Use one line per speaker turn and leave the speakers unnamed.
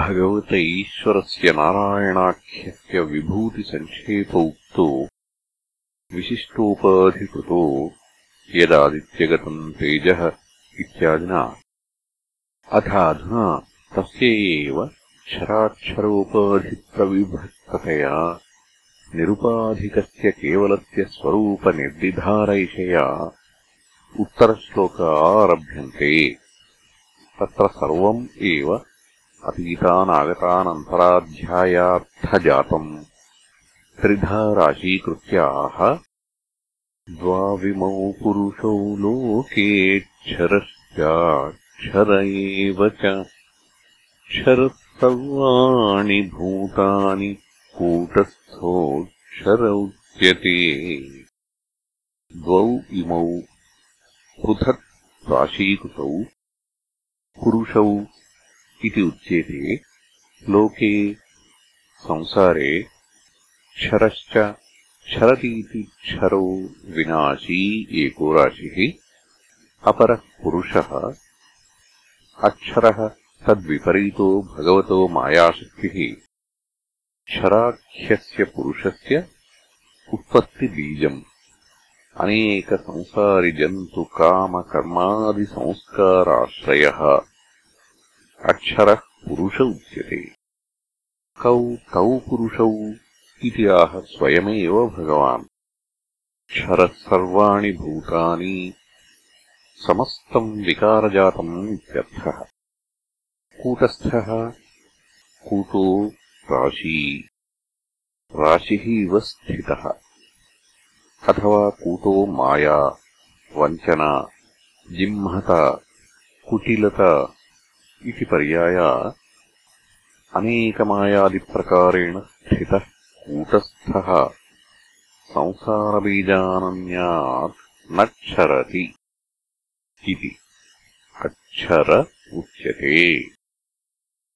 भगवत ईश्वरस्य नारायणाख्यस्य विभूतिसङ्क्षेप उक्तो विशिष्टोपाधिकृतो यदादित्यगतम् तेजः इत्यादिना। अथ अधुना तस्य एव क्षराक्षरोपाधिप्रविभक्ततया निरुपाधिकस्य केवलस्य स्वरूपनिर्दिधारयिषया उत्तरश्लोक आरभ्यन्ते। तत्र सर्वम् एव अतीतानागतानन्तराध्यायार्थजातम्। त्रिधा राशीकृत्याः। द्वाविमौ पुरुषौ लोकेऽक्षरश्चाक्षर एव च। क्षरः सर्वाणि भूतानि कूटस्थोऽक्षर उच्यते। द्वौ इमौ पृथक् राशीकृतौ। पुरुषौ इति उच्यते लोके संसारे क्षरश्च क्षरतीति क्षरो विनाशी एको राशिः अपरः पुरुषः अक्षरः तद्विपरीतो भगवतो मायाशक्तिः। क्षराख्यस्य पुरुषस्य उत्पत्तिबीजम्। अनेकसंसारिजन्तुकामकर्मादिसंस्काराश्रयः अक्षरः पुरुष उच्यते। कौ तौ पुरुषौ इति आह स्वयमेव भगवान्। क्षरः सर्वाणि भूतानि समस्तम् विकारजातम् इत्यर्थः। कूटस्थः, कूटो राशी। राशिः इव स्थितः। अथवा कूटो माया, वञ्चना जिह्मता कुटिलता इति पर्याया अनेकमायादिप्रकारेण स्थितः कूटस्थः। संसारबीजानन्यात् न क्षरति इति। अक्षर उच्यते